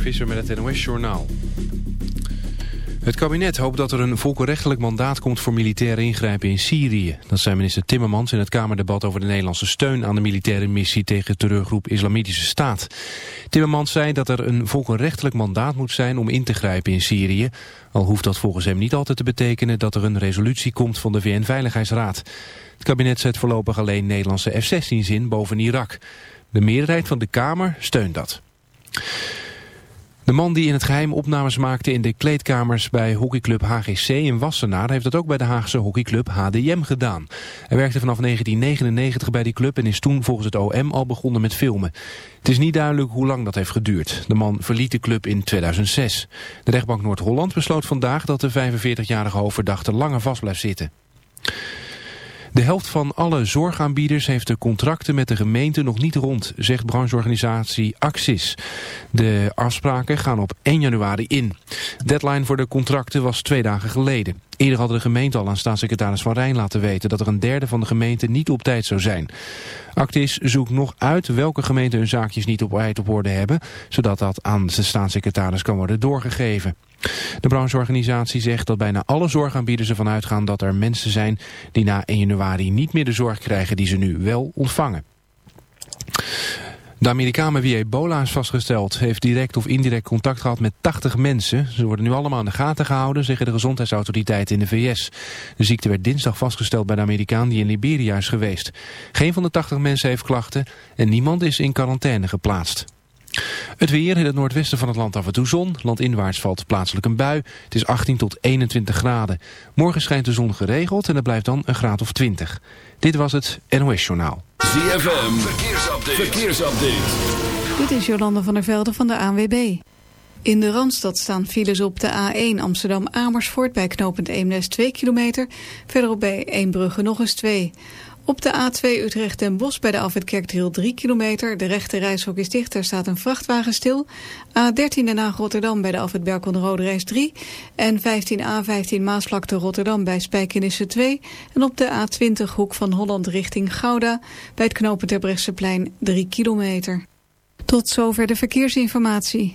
Visser met het NOS Journaal. Het kabinet hoopt dat er een volkenrechtelijk mandaat komt voor militaire ingrijpen in Syrië. Dat zei minister Timmermans in het Kamerdebat over de Nederlandse steun aan de militaire missie tegen terreurgroep Islamitische Staat. Timmermans zei dat er een volkenrechtelijk mandaat moet zijn om in te grijpen in Syrië. Al hoeft dat volgens hem niet altijd te betekenen dat er een resolutie komt van de VN-veiligheidsraad. Het kabinet zet voorlopig alleen Nederlandse F-16's in boven Irak. De meerderheid van de Kamer steunt dat. De man die in het geheim opnames maakte in de kleedkamers bij hockeyclub HGC in Wassenaar heeft dat ook bij de Haagse hockeyclub HDM gedaan. Hij werkte vanaf 1999 bij die club en is toen volgens het OM al begonnen met filmen. Het is niet duidelijk hoe lang dat heeft geduurd. De man verliet de club in 2006. De rechtbank Noord-Holland besloot vandaag dat de 45-jarige hoofdverdachte langer vast blijft zitten. De helft van alle zorgaanbieders heeft de contracten met de gemeente nog niet rond, zegt brancheorganisatie Axis. De afspraken gaan op 1 januari in. Deadline voor de contracten was twee dagen geleden. Eerder hadden de gemeente al aan staatssecretaris Van Rijn laten weten dat er een derde van de gemeente niet op tijd zou zijn. Actis zoekt nog uit welke gemeenten hun zaakjes niet op tijd op orde hebben, zodat dat aan de staatssecretaris kan worden doorgegeven. De brancheorganisatie zegt dat bijna alle zorgaanbieders ervan uitgaan dat er mensen zijn die na 1 januari niet meer de zorg krijgen die ze nu wel ontvangen. De Amerikaan met wie ebola is vastgesteld heeft direct of indirect contact gehad met 80 mensen. Ze worden nu allemaal in de gaten gehouden, zeggen de gezondheidsautoriteiten in de VS. De ziekte werd dinsdag vastgesteld bij de Amerikaan die in Liberia is geweest. Geen van de 80 mensen heeft klachten en niemand is in quarantaine geplaatst. Het weer in het noordwesten van het land af en toe zon. Landinwaarts valt plaatselijk een bui. Het is 18 tot 21 graden. Morgen schijnt de zon geregeld en het blijft dan een graad of 20. Dit was het NOS Journaal. ZFM, verkeersupdate. verkeersupdate. Dit is Jolande van der Velde van de ANWB. In de Randstad staan files op de A1 Amsterdam-Amersfoort... bij knooppunt Eemnes 2 kilometer. Verderop bij Eembrugge nog eens 2 op de A2 Utrecht den Bosch bij de Alfred Kerkdriel 3 kilometer. De rechte reishok is dicht, daar staat een vrachtwagen stil. A13 Den Haag Rotterdam bij de Alfred Berkel Rode Reis 3. En 15A15 Maasvlakte Rotterdam bij Spijkenisse 2. En op de A20 Hoek van Holland richting Gouda bij het knopen Terbrechtseplein 3 kilometer. Tot zover de verkeersinformatie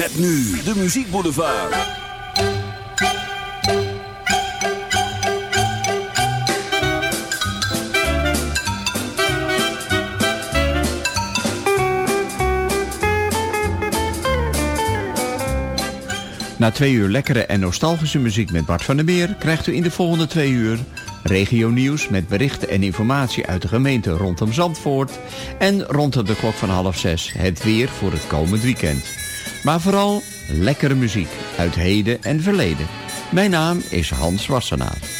Met nu de Muziek Boulevard. Na twee uur lekkere en nostalgische muziek met Bart van der Meer... krijgt u in de volgende twee uur regio nieuws met berichten en informatie uit de gemeente rondom Zandvoort... en rond de klok van half zes het weer voor het komend weekend. Maar vooral lekkere muziek uit heden en verleden. Mijn naam is Hans Wassenaar.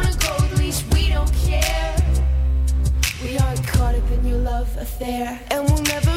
affair, and we'll never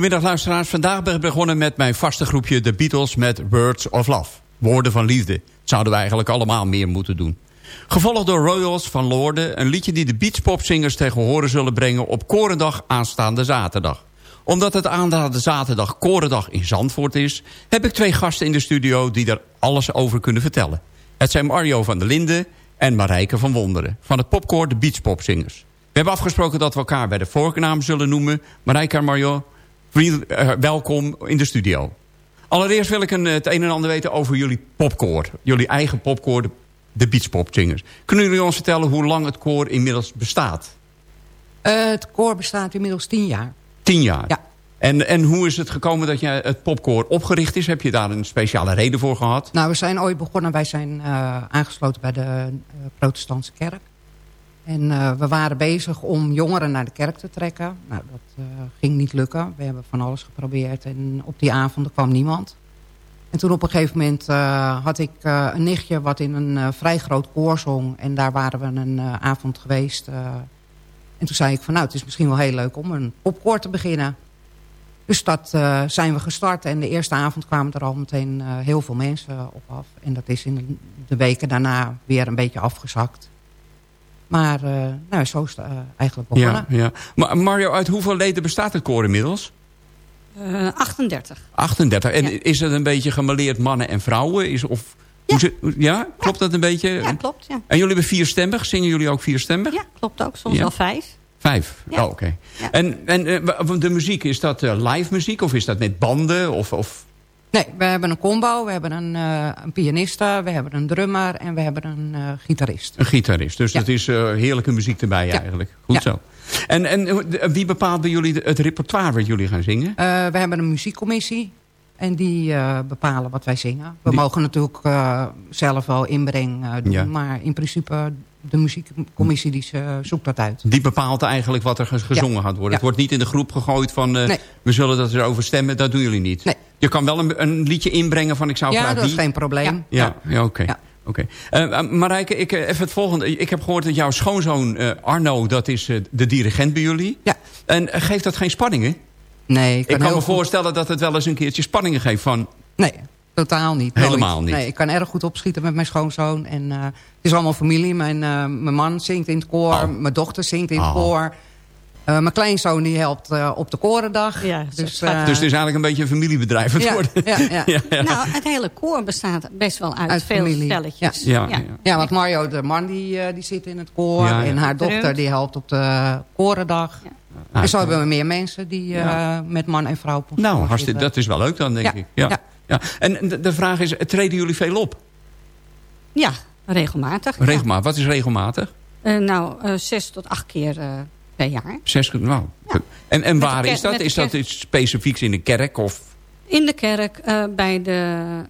Goedemiddag luisteraars. Vandaag ben ik begonnen met mijn vaste groepje The Beatles met Words of Love. Woorden van liefde. Zouden we eigenlijk allemaal meer moeten doen. Gevolgd door Royals van Lorde. Een liedje die de beachpopzingers tegen horen zullen brengen... op Korendag aanstaande zaterdag. Omdat het aanstaande zaterdag Korendag in Zandvoort is... heb ik twee gasten in de studio die daar alles over kunnen vertellen. Het zijn Mario van der Linden en Marijke van Wonderen... van het popkoor de Beachpopzingers. We hebben afgesproken dat we elkaar bij de voornaam zullen noemen. Marijke en Mario, vriend, uh, welkom in de studio. Allereerst wil ik een, het een en ander weten over jullie popkoor. Jullie eigen popkoor, de, de Beachpopzingers. Kunnen jullie ons vertellen hoe lang het koor inmiddels bestaat? Uh, het koor bestaat inmiddels tien jaar. Tien jaar? Ja. En, en hoe is het gekomen dat je het popkoor opgericht is? Heb je daar een speciale reden voor gehad? Nou, we zijn ooit begonnen. Wij zijn uh, aangesloten bij de protestantse kerk. En uh, we waren bezig om jongeren naar de kerk te trekken. Nou, dat ging niet lukken. We hebben van alles geprobeerd. En op die avond kwam niemand. En toen op een gegeven moment had ik een nichtje wat in een vrij groot koor zong. En daar waren we een avond geweest. en toen zei ik van nou, het is misschien wel heel leuk om een popkoor te beginnen. Dus dat zijn we gestart. En de eerste avond kwamen er al meteen heel veel mensen op af. En dat is in de weken daarna weer een beetje afgezakt. Maar uh, nou, zo is het eigenlijk begonnen. Ja, ja. Maar Mario, uit hoeveel leden bestaat het koor inmiddels? 38. 38. En ja. is het een beetje gemaleerd mannen en vrouwen? Is, of, ja. Ze, ja. Klopt dat een beetje? Ja, klopt. Ja. En jullie hebben vierstemmig? Zingen jullie ook vierstemmig? Ja, klopt ook. Soms wel vijf. Vijf? Ja. Oh, oké. Okay. Ja. En, en de muziek, is dat uh, live muziek of is dat met banden? Of, of... Nee, we hebben een combo, we hebben een, uh, een pianiste, we hebben een drummer en we hebben een uh, gitarist. Een gitarist, dus ja. dat is heerlijke muziek erbij eigenlijk. Goed zo. En, en wie bepaalt bij jullie het repertoire wat jullie gaan zingen? we hebben een muziekcommissie. En die bepalen wat wij zingen. We die... mogen natuurlijk zelf wel inbreng doen. Ja. Maar in principe de muziekcommissie die zoekt dat uit. Die bepaalt eigenlijk wat er gezongen ja. gaat worden. Ja. Het wordt niet in de groep gegooid van... Nee. we zullen dat erover stemmen. Dat doen jullie niet. Nee. Je kan wel een, een, liedje inbrengen van ik zou ja, graag dat is geen probleem. Ja, ja, oké. Okay. Oké. Okay. Uh, Marijke, ik, even het volgende. Ik heb gehoord dat jouw schoonzoon uh, Arno... dat is uh, de dirigent bij jullie. Ja. En geeft dat geen spanningen? Nee, ik kan, ik kan me voorstellen dat het wel eens een keertje spanningen geeft van... Nee, totaal niet. Helemaal nooit. niet. Nee, ik kan erg goed opschieten met mijn schoonzoon. En uh, het is allemaal familie. Mijn, uh, mijn man zingt in het koor. Oh. Mijn dochter zingt in het oh. koor. Uh, mijn kleinzoon die helpt op de korendag. Ja, dus, dus het is eigenlijk een beetje een familiebedrijf. Het ja, worden. Ja, ja. ja, Nou, het hele koor bestaat best wel uit, uit veel familie. stelletjes. Ja. Ja, ja. want Mario, de man, die, die zit in het koor. En haar dochter die helpt op de korendag. En zo hebben we meer mensen die ja. met man en vrouw... Nou, hartstikke, dat is wel leuk dan, denk ja. ik. Ja. Ja. ja. En de, vraag is, treden jullie veel op? Ja, regelmatig. Regelmatig. Wat is regelmatig? Uh, nou, uh, zes tot acht keer per jaar. Zes, nou. En, en waar is dat? Is dat iets specifieks in de kerk? Of? In de kerk, bij de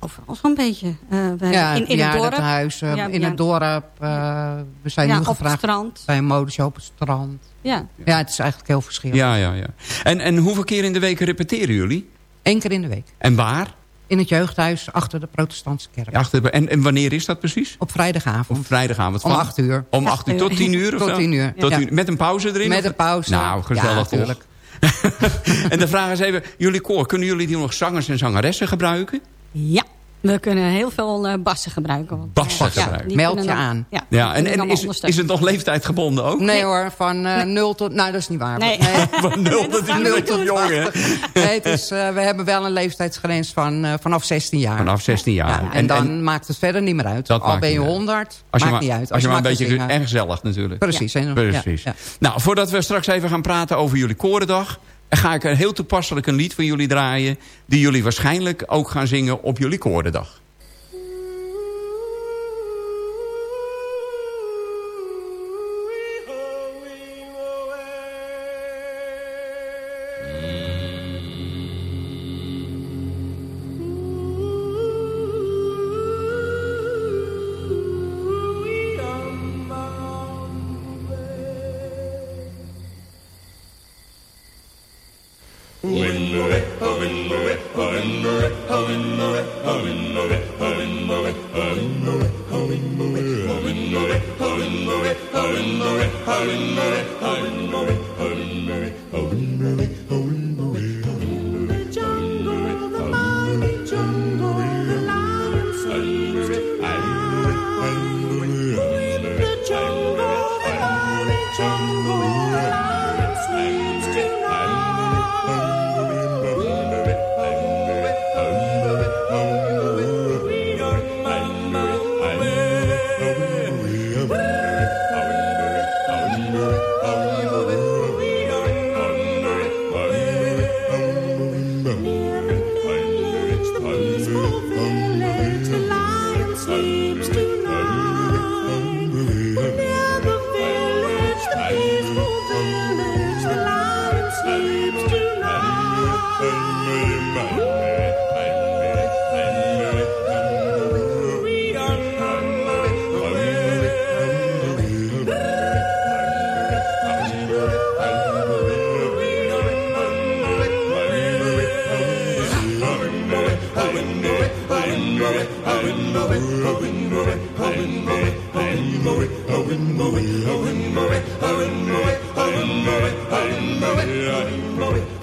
overal zo'n beetje. Uh, ja, in, in ja, het dorp. Huis, uh, ja, in ja. het dorp. Uh, we zijn ja, nu op gevraagd het strand. bij een modeshow op het strand. Ja. ja, het is eigenlijk heel verschillend. Ja, ja, ja. En, en hoeveel keer in de week repeteren jullie? Eén keer in de week. En waar? In het jeugdhuis achter de protestantse kerk. Achter de, en, en wanneer is dat precies? Op vrijdagavond. Op vrijdagavond. Om acht uur. Om acht uur tot tien uur? Of tot tien uur. Tot ja. uur. Met een pauze erin? Met een pauze. Nou, gezellig ja, natuurlijk. en de vraag is even, jullie koor, kunnen jullie die nog zangers en zangeressen gebruiken? Ja. We kunnen heel veel uh, bassen gebruiken. Want, bassen uh, gebruiken. Ja, Meld je dan, aan. Ja, ja en, en is, is het nog leeftijdgebonden ook? Nee, nee. hoor, van uh, nee. 0 tot... Nou, dat is niet waar. Nee. nee. van 0 tot, nee, tot jong, hè? Nee, het is, uh, we hebben wel een leeftijdsgrens van uh, vanaf 16 jaar. Vanaf 16 jaar. Ja, en, en, dan en, maakt het verder niet meer uit. Dat Al ben je 100, als je maakt maar, niet uit. Als, je maar een beetje erg gezellig natuurlijk. Precies. Precies. Nou, voordat we straks even gaan praten over jullie korendag... ga ik een heel toepasselijk een lied van jullie draaien... die jullie waarschijnlijk ook gaan zingen op jullie korendag. Moby.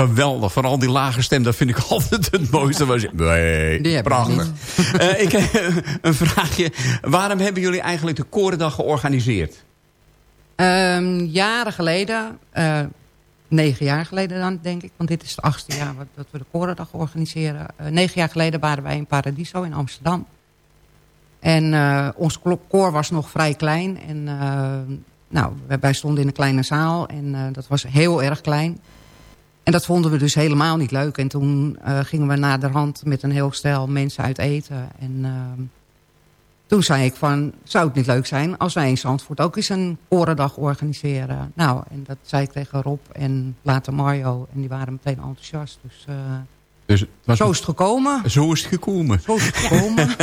Geweldig, vooral die lage stem, dat vind ik altijd het mooiste. Was, nee, prachtig. Eh, ik heb een vraagje. Waarom hebben jullie eigenlijk de Korendag georganiseerd? Ehm, jaren geleden, eh, negen jaar geleden dan denk ik, want dit is het achtste jaar dat we de Korendag organiseren. Eh, negen jaar geleden waren wij in Paradiso in Amsterdam. En eh, ons koor was nog vrij klein. En eh, nou, wij- stonden in een kleine zaal en eh, dat was heel erg klein. En dat vonden we dus helemaal niet leuk. En toen eh, gingen we naderhand met een heel stel mensen uit eten. En ehm, toen zei ik van, zou het niet leuk zijn als wij in Zandvoort ook eens een korendag organiseren? Nou, en dat zei ik tegen Rob en later Mario. En die waren meteen enthousiast. Dus eh, Dus was zo is het gekomen. Zo is het gekomen. Zo is het gekomen.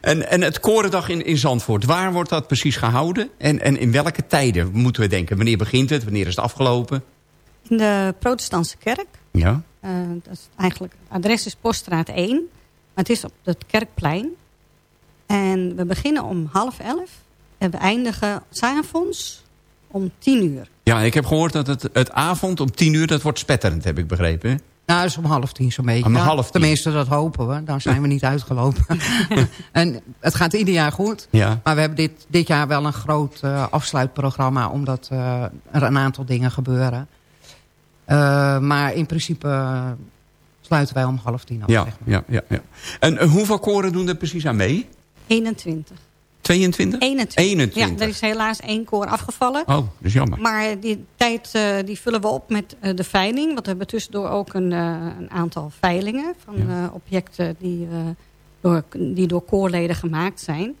En, en het Korendag in, in Zandvoort, waar wordt dat precies gehouden? En, en in welke tijden moeten we denken? Wanneer begint het? Wanneer is het afgelopen? In de protestantse kerk. Ja. eh, dat is eigenlijk, het adres is Poststraat 1. Maar het is op het kerkplein. En we beginnen om half elf. En we eindigen s'avonds om tien uur. Ja, ik heb gehoord dat het, het avond om tien uur, dat wordt spetterend, heb ik begrepen. hè? Nou, dat is om half tien zo'n beetje. Om Ja, half tien. Tenminste, dat hopen we. Dan zijn we niet uitgelopen. en het gaat ieder jaar goed. Ja. Maar we hebben dit, dit jaar wel een groot eh, afsluitprogramma... omdat eh, er een aantal dingen gebeuren. Eh, maar in principe eh, sluiten wij om half tien af. Ja, zeg maar. ja, ja, ja. En eh, hoeveel koren doen er precies aan mee? 21. 22? 21. 21. Ja, er is helaas één koor afgevallen. Oh, dat is jammer. Maar die tijd eh, die vullen we op met eh, de veiling. Want we hebben tussendoor ook een, eh, een aantal veilingen van Ja. eh, objecten die, eh, door, die door koorleden gemaakt zijn.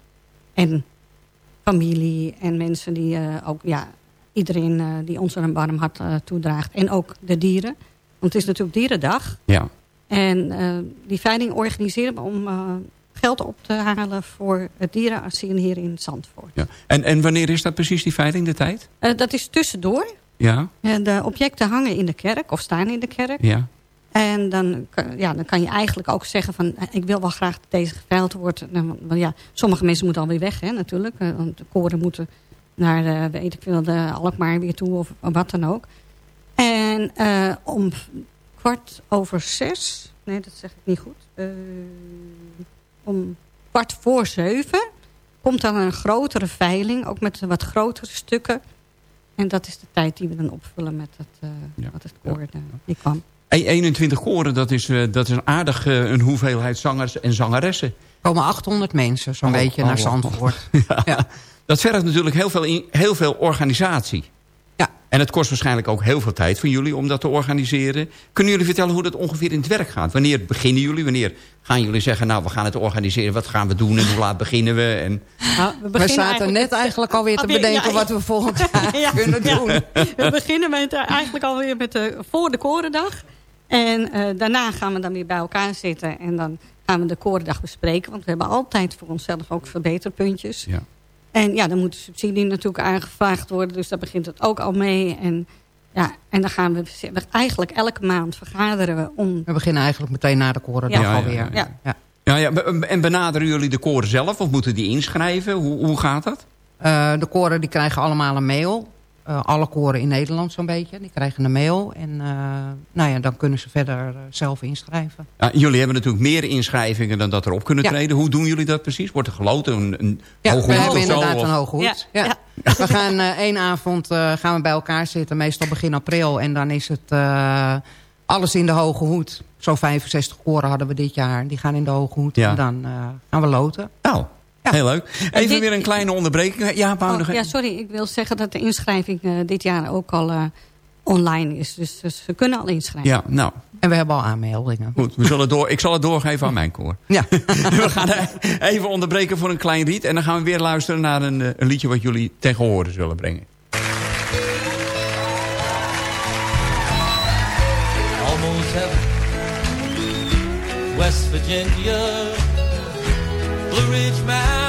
En familie en mensen die eh, ook, ja, iedereen eh, die ons er een warm hart eh, toedraagt. En ook de dieren. Want het is natuurlijk dierendag. Ja. En eh, die veiling organiseren we om geld op te halen voor het dierenasiel hier in Zandvoort. Ja. En, en wanneer is dat precies, die veiling, de tijd? Dat is tussendoor. Ja. de objecten hangen in de kerk of staan in de kerk. Ja. En dan, ja, dan kan je eigenlijk ook zeggen van... ik wil wel graag dat deze geveild wordt. Nou, ja, sommige mensen moeten alweer weg, hè, natuurlijk. Want de koren moeten naar, de, weet ik veel, de Alkmaar weer toe of, wat dan ook. En uh, om kwart over zes... Nee, dat zeg ik niet goed. Uh, om kwart voor zeven komt dan een grotere veiling. Ook met wat grotere stukken. En dat is de tijd die we dan opvullen met het, uh, ja. wat het koor ja. die kwam. 21 koren, dat is, dat is een aardig een hoeveelheid zangers en zangeressen. Komen 800 mensen zo'n oh, beetje oh, naar Zandvoort. ja. ja. Dat vergt natuurlijk heel veel, in, heel veel organisatie. Ja. En het kost waarschijnlijk ook heel veel tijd van jullie om dat te organiseren. Kunnen jullie vertellen hoe dat ongeveer in het werk gaat? Wanneer beginnen jullie? Wanneer gaan jullie zeggen, nou we gaan het organiseren. Wat gaan we doen en hoe laat beginnen we? En... Nou, we, we zaten eigenlijk... net eigenlijk alweer te bedenken ja, wat we volgend jaar ja, kunnen doen. We beginnen met, uh, eigenlijk alweer met de, voor de korendag. En uh, daarna gaan we dan weer bij elkaar zitten. En dan gaan we de korendag bespreken. Want we hebben altijd voor onszelf ook verbeterpuntjes. Ja. En ja, dan moet de subsidie natuurlijk aangevraagd worden. Dus daar begint het ook al mee. En, ja, en dan gaan we eigenlijk elke maand vergaderen we om... We beginnen eigenlijk meteen na de korendag ja, alweer. Ja, ja. ja. Ja, ja, en benaderen jullie de koren zelf of moeten die inschrijven? Hoe, hoe gaat dat? Uh, de koren die krijgen allemaal een mail. Uh, alle koren in Nederland zo'n beetje. Die krijgen een mail. En uh, nou ja, dan kunnen ze verder uh, zelf inschrijven. Ja, jullie hebben natuurlijk meer inschrijvingen dan dat erop kunnen ja. treden. Hoe doen jullie dat precies? Wordt er geloten? Een, een ja, hoge we hoed hebben of zo, inderdaad of? een hoge hoed. Ja. We gaan één avond gaan we bij elkaar zitten. Meestal begin april. En dan is het alles in de hoge hoed. Zo'n 65 koren hadden we dit jaar. Die gaan in de hoge hoed. En dan gaan we loten. Nou, ja. Heel leuk. Even dit, weer een kleine onderbreking. Ja, oh, ja, sorry. Ik wil zeggen dat de inschrijving uh, dit jaar ook al uh, online is. Dus, dus ze kunnen al inschrijven. Ja, nou. En we hebben al aanmeldingen. Goed, we zullen door, ik zal het doorgeven aan mijn koor. Ja. we gaan even onderbreken voor een klein lied. En dan gaan we weer luisteren naar een, een liedje wat jullie tegen horen zullen brengen. Almost heaven. West Virginia. the rich man.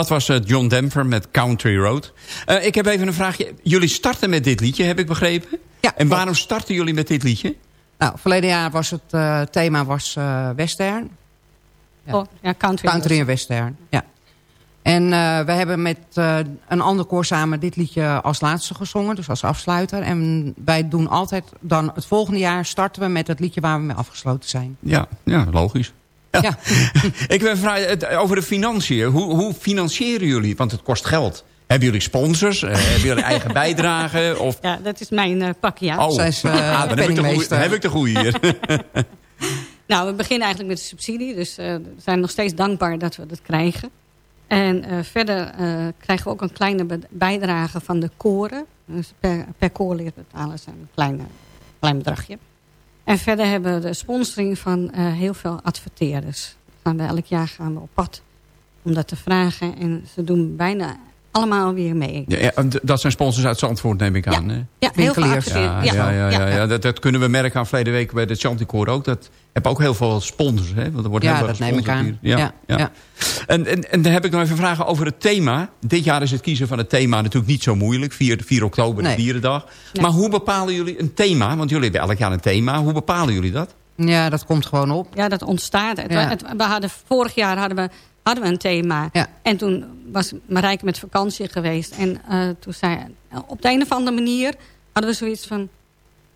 Dat was eh, John Denver met Country Road. Eh, ik heb even een vraagje. Jullie starten met dit liedje, heb ik begrepen? Ja. En waarom starten jullie met dit liedje? Nou, verleden jaar was het eh, thema was eh, western. Ja. Oh, ja, country. Country en western, ja. En eh, we hebben met eh, een ander koor samen dit liedje als laatste gezongen. Dus als afsluiter. En wij doen altijd dan het volgende jaar starten we met het liedje waar we mee afgesloten zijn. Ja, ja logisch. Ja. ik ben vragen het- over de financiën. Hoe, hoe financieren jullie? Want het kost geld. Hebben jullie sponsors? Eh, hebben jullie eigen bijdrage? Of... Ja, dat is mijn eh pakje. Ja. Oh, Zij is, eh, ah, dan heb ik, de goeie, dan heb ik de goeie hier. Nou, we beginnen eigenlijk met de subsidie. Dus eh, we zijn nog steeds dankbaar dat we dat krijgen. En eh, verder eh, krijgen we ook een kleine bijdrage van de koren. Dus per, per koorlid betalen ze een kleine, klein bedragje. En verder hebben we de sponsoring van eh, heel veel adverteerders. Gaan elk jaar gaan we op pad om dat te vragen. En ze doen bijna allemaal weer mee. Ja, ja, dat zijn sponsors uit Zandvoort, neem ik aan. hè? Ja, heel veel. Ja, ja, ja, ja, ja. ja. Dat, dat kunnen we merken aan verleden week bij de Chanticoor ook. Dat heb ook heel veel sponsors. Hè? Want er wordt Ja, heel veel dat neem ik aan. hier. Ja, ja. En, en, en dan heb ik nog even vragen over het thema. Dit jaar is het kiezen van het thema natuurlijk niet zo moeilijk. 4, 4 oktober, Nee. de Dierendag. Nee. Maar hoe bepalen jullie een thema? Want jullie hebben elk jaar een thema. Hoe bepalen jullie dat? Ja, dat komt gewoon op. Ja, dat ontstaat. Het, Ja. het- we hadden, vorig jaar hadden we, hadden we een thema. Ja. En toen was Marijke met vakantie geweest. En eh, toen zei op de een of andere manier hadden we zoiets van...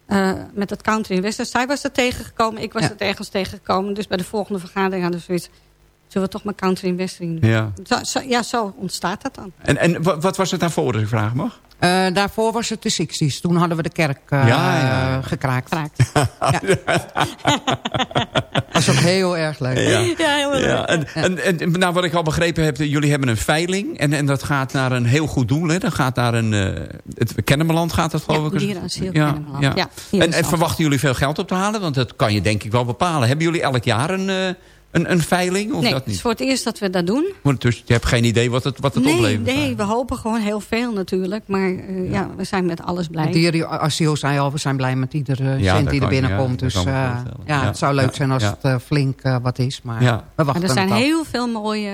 eh, met het country in Western. Zij was er tegengekomen, ik was Ja. er ergens tegengekomen. Dus bij de volgende vergadering hadden we zoiets... Zullen we toch maar country in Western doen? Ja. Zo, zo- ja, zo ontstaat dat dan. En, en wa- wat was het daarvoor, als ik vragen mag? Eh, daarvoor was het de 60s. Toen hadden we de kerk eh, Ja, ja, ja. gekraakt. Was ook heel erg leuk. Ja. Ja, heel erg. Ja, en, en, en nou, wat ik al begrepen heb, jullie hebben een veiling. En, en dat gaat naar een heel goed doel. Hè? Dat gaat naar een... eh het Kennemerland gaat dat geloof Ja, ik. dierenasiel. Ja, hier in En, verwachten jullie veel geld op te halen? Want dat kan je denk ik wel bepalen. Hebben jullie elk jaar een, eh, een, een veiling? Of nee, dat het is niet? voor het eerst dat we dat doen. Want Dus je hebt geen idee wat het, wat het Nee, oplevert? nee, we hopen gewoon heel veel natuurlijk. Maar eh, ja. we zijn met alles blij. Dierenasiel zei al, we zijn blij met iedere Ja, cent die er binnenkomt. ja, dus eh, ja, Ja, het zou leuk ja, zijn als ja. het eh, flink eh, wat is. Maar Ja. we Maar wachten er zijn af. heel veel mooie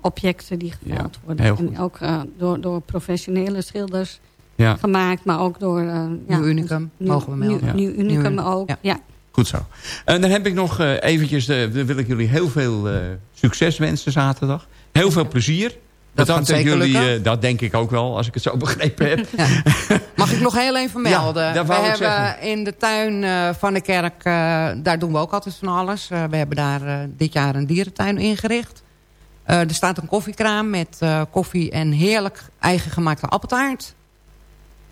objecten die geveld Ja, worden. heel En ook eh, door, door professionele schilders Ja, gemaakt. Maar ook door... eh, ja, Nieuw Unicum, nieuw- mogen we melden. Nieuw, nieuw Unicum ook, ja. Goed zo. En dan heb ik nog eh, eventjes... Dan wil ik jullie heel veel eh, succes wensen zaterdag. Heel veel plezier. Dat gaat zeker jullie, eh, dat denk ik ook wel, als ik het zo begrepen heb. Mag ik nog heel even melden? Ja, dat we hebben zeggen. in de tuin eh, van de kerk, eh, daar doen we ook altijd van alles. Eh, we hebben daar eh, dit jaar een dierentuin ingericht. Eh, er staat een koffiekraam met eh, koffie en heerlijk eigen gemaakte appeltaart.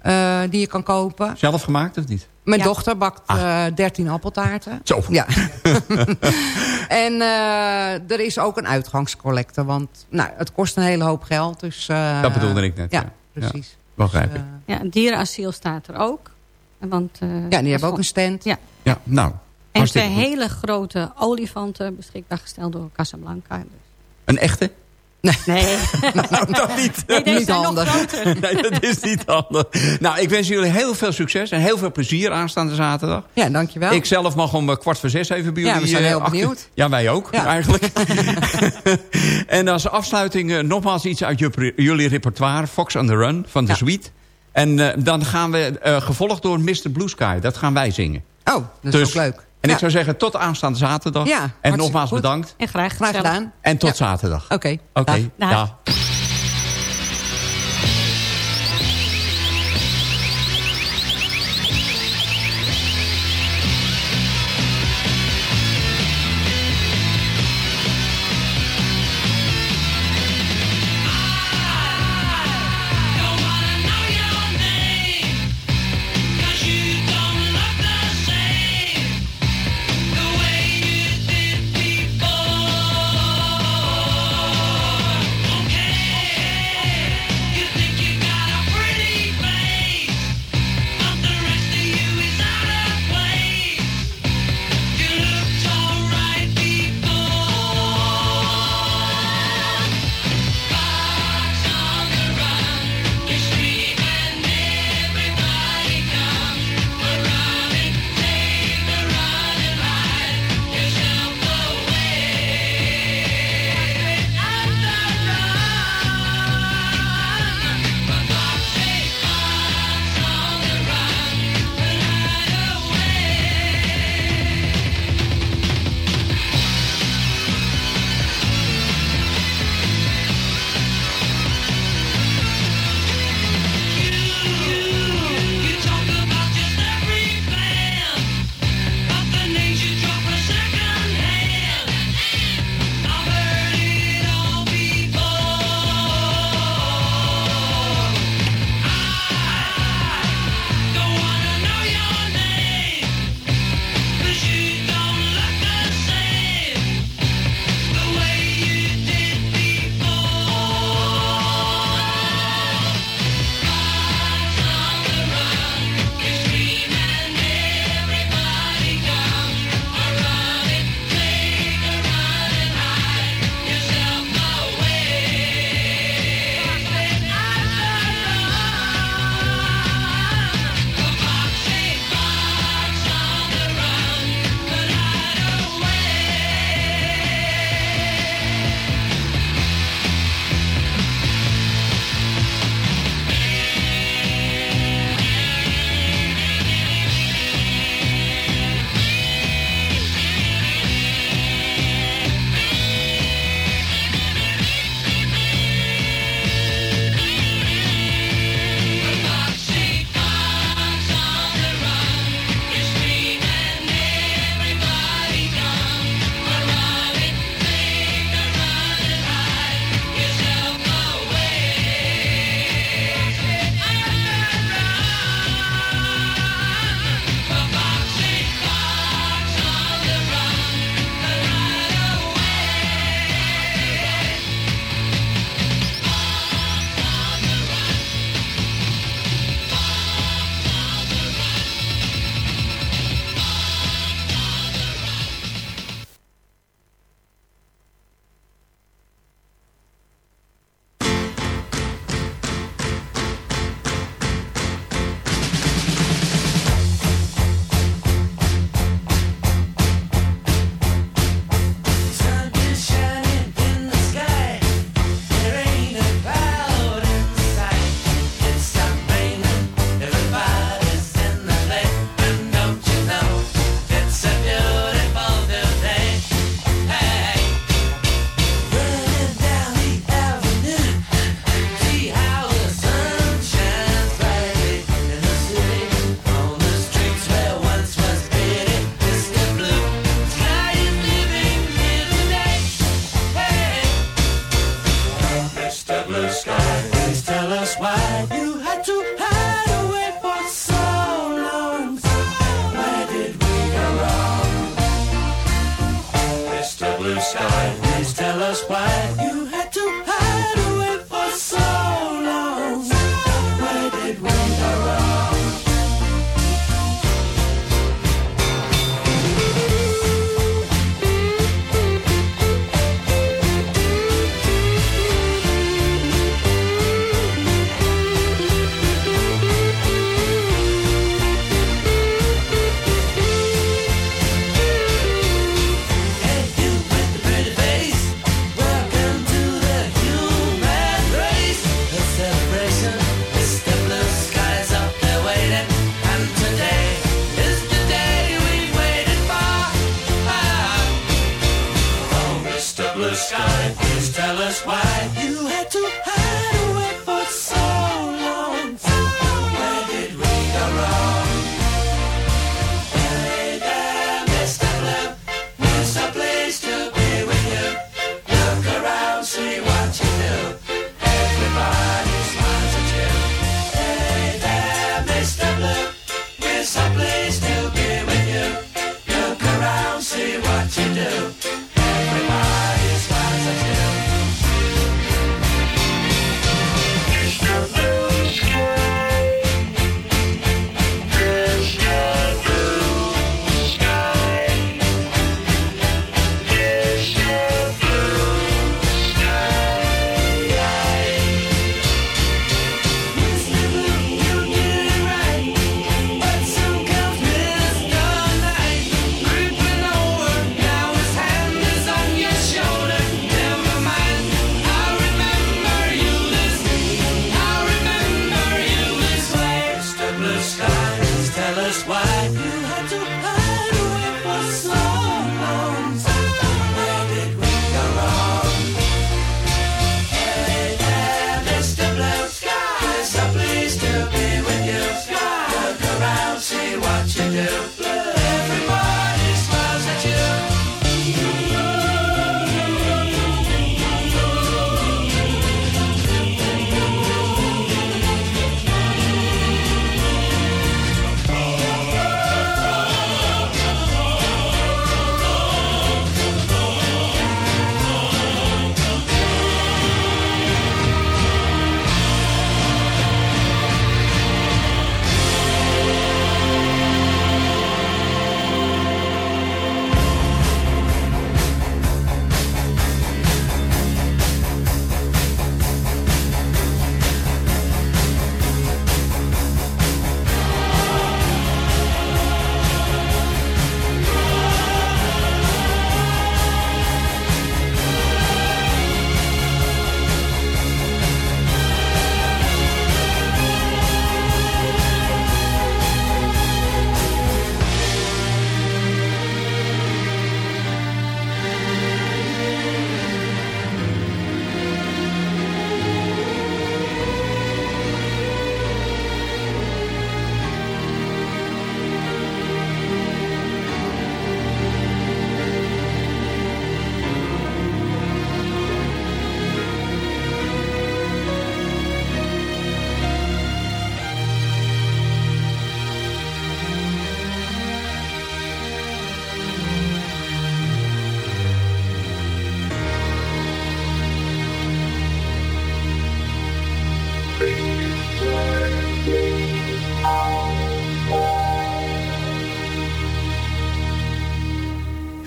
eh, die je kan kopen. Zelf gemaakt of niet? Mijn Ja. dochter bakt eh 13 appeltaarten. Zo. Ja. en eh, er is ook een uitgangscollecte. Want nou, het kost een hele hoop geld. Dus, eh, Dat bedoelde ik net, ja. Ja, precies. Begrijp Dus, ik. eh, ja, een dierenasiel staat er ook. Want, eh, ja, die hebben ook een stand. Ja. Ja, nou. En twee hele grote olifanten beschikbaar gesteld door Casablanca. Dus- Een echte? Nee, nou, dat niet. nee Niet handig. nee, dat is niet handig. Nou, ik wens jullie heel veel succes en heel veel plezier aanstaande zaterdag. Ja, dankjewel. Ik zelf mag om eh, kwart voor zes even bij Ja, jullie... we zijn eh, heel achter- benieuwd. Ja, wij ook, Ja. eigenlijk. en als afsluiting eh, nogmaals iets uit jullie repertoire. Fox on the Run van The Ja. Sweet. En dan gaan we, gevolgd door Mr. Blue Sky. Dat gaan wij zingen. Oh, dat is Dus- ook leuk. En Ja. ik zou zeggen, tot aanstaande zaterdag. Ja, en nogmaals goed. bedankt. En graag, Graag gedaan. En tot Ja. zaterdag. Oké. Oké, dag. Dag. dag. Okay.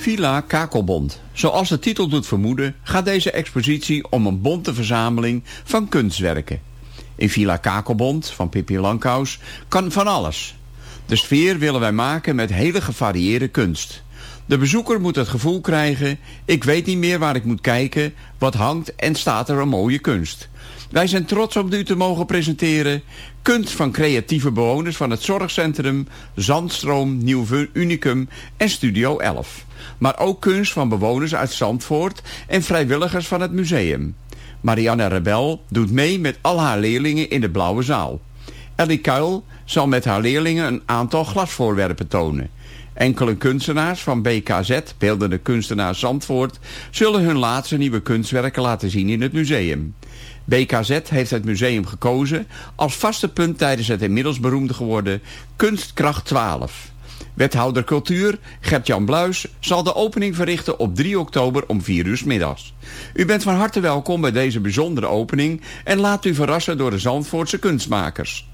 Villa Kakelbond. Zoals de titel doet vermoeden gaat deze expositie om een bonte verzameling van kunstwerken. In Villa Kakelbond van Pippi Lankhuis kan van alles. De sfeer willen wij maken met hele gevarieerde kunst. De bezoeker moet het gevoel krijgen, ik weet niet meer waar ik moet kijken, wat hangt en staat er een mooie kunst. Wij zijn trots om u te mogen presenteren kunst van creatieve bewoners van het zorgcentrum Zandstroom, Nieuw Unicum en Studio 11. Maar ook kunst van bewoners uit Zandvoort en vrijwilligers van het museum. Marianne Rebel doet mee met al haar leerlingen in de Blauwe Zaal. Ellie Kuil zal met haar leerlingen een aantal glasvoorwerpen tonen. Enkele kunstenaars van BKZ, Beeldende Kunstenaars Zandvoort... zullen hun laatste nieuwe kunstwerken laten zien in het museum. BKZ heeft het museum gekozen als vaste punt tijdens het inmiddels beroemde geworden Kunstkracht 12. Wethouder Cultuur, Gert-Jan Bluis, zal de opening verrichten op 3 oktober om 4 uur middags. U bent van harte welkom bij deze bijzondere opening en laat u verrassen door de Zandvoortse kunstmakers.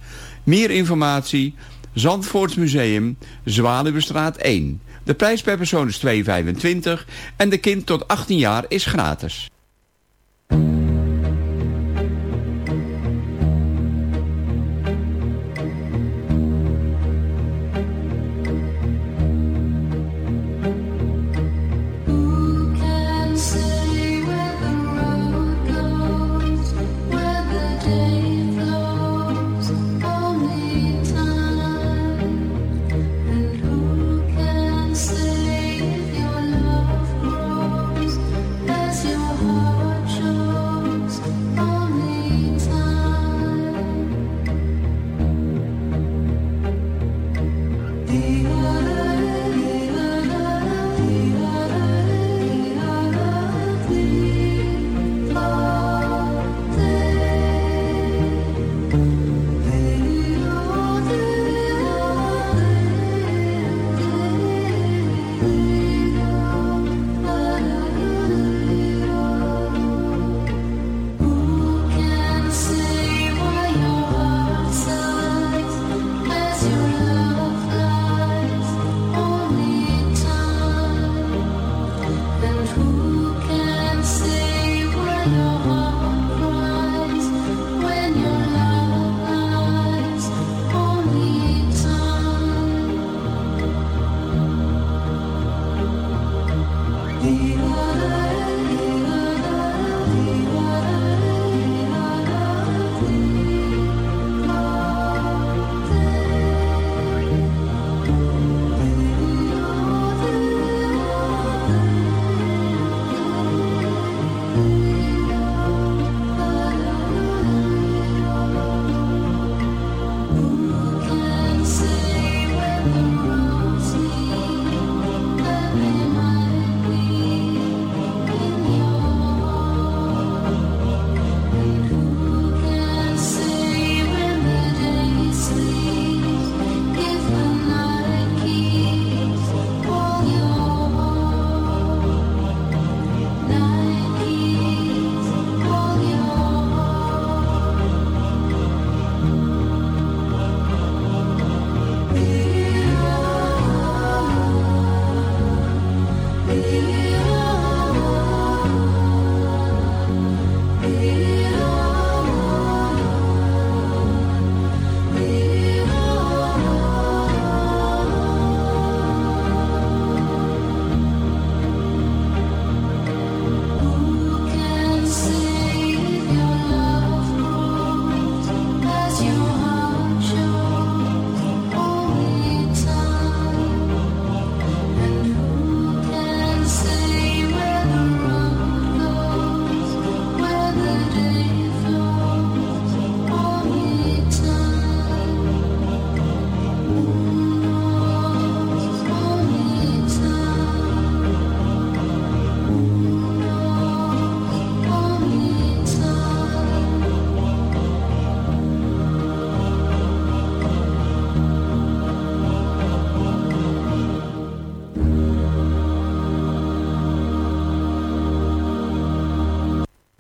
Meer informatie, Zandvoorts Museum, Zwaluwestraat 1. De prijs per persoon is 2,25 en de kind tot 18 jaar is gratis.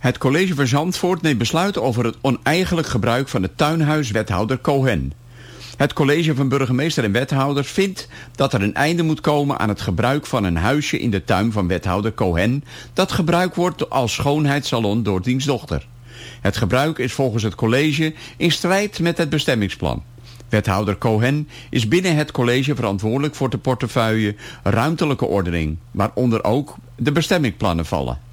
Het college van Zandvoort neemt besluit over het oneigenlijk gebruik van het tuinhuis wethouder Cohen. Het college van burgemeester en wethouders vindt dat er een einde moet komen aan het gebruik van een huisje in de tuin van wethouder Cohen dat gebruikt wordt als schoonheidssalon door diens dochter. Het gebruik is volgens het college in strijd met het bestemmingsplan. Wethouder Cohen is binnen het college verantwoordelijk voor de portefeuille ruimtelijke ordening, waaronder ook de bestemmingplannen vallen.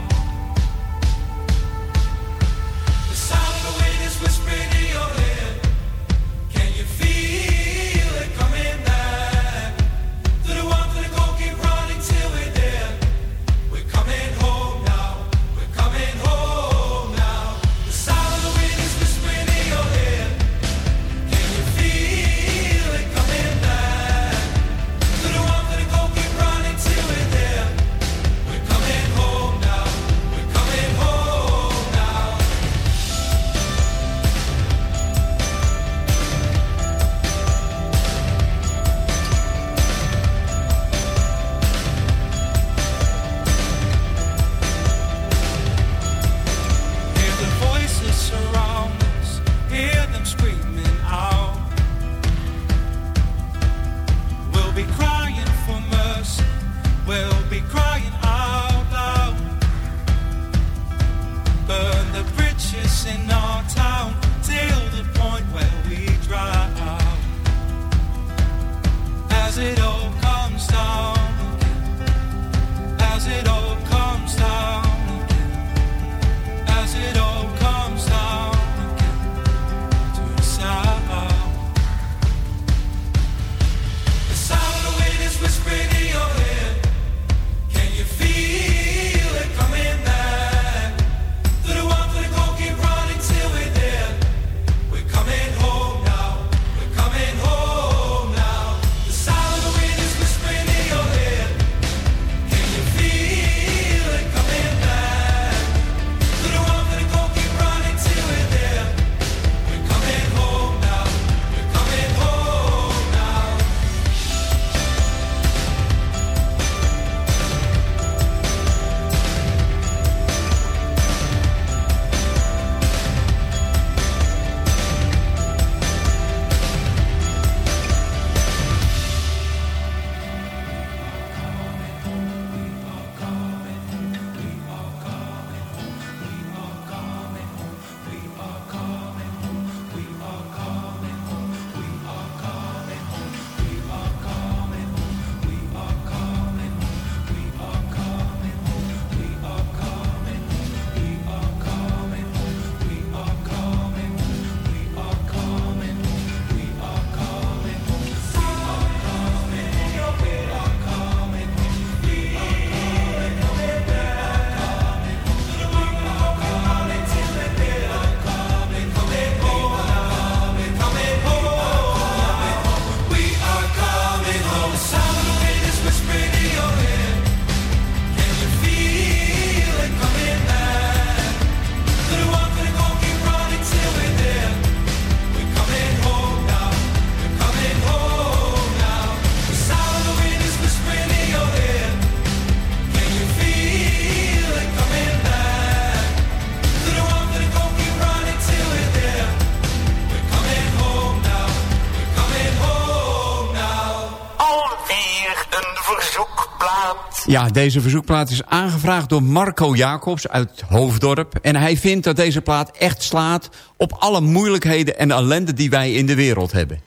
Ja, deze verzoekplaat is aangevraagd door Marco Jacobs uit Hoofddorp. En hij vindt dat deze plaat echt slaat op alle moeilijkheden en ellende die wij in de wereld hebben.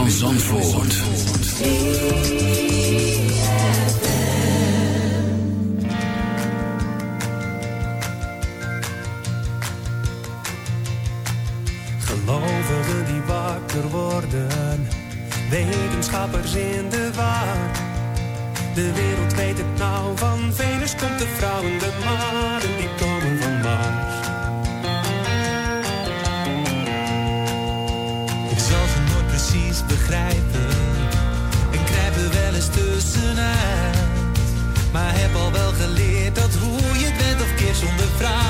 van Zandvoort. begrijpen. En krijg wel eens tussenuit. Maar heb al wel geleerd dat hoe je het bent of keer zonder vraag.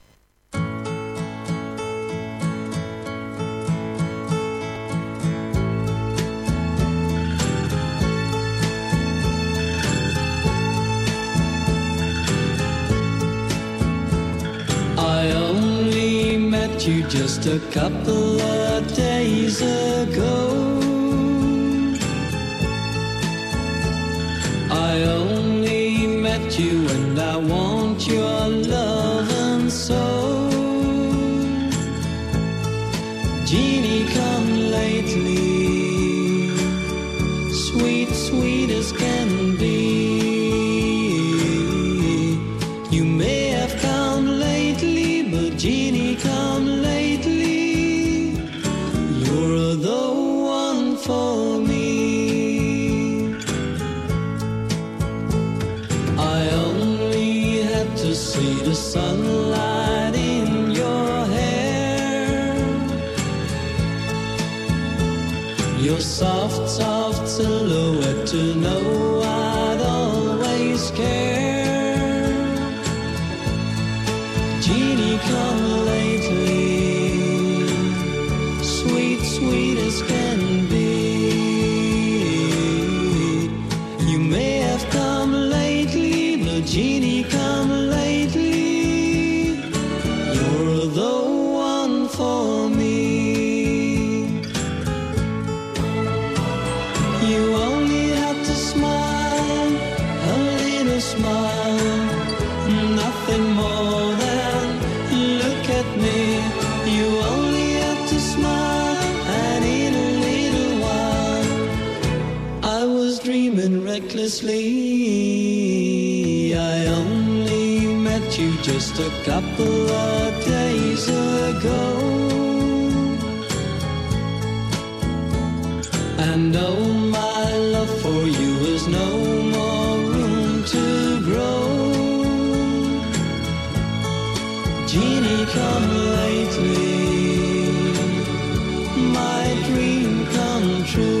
so recklessly. I only met you just a couple of days ago. And oh, my love for you is no more room to grow. Jeannie, come lately, my dream come true.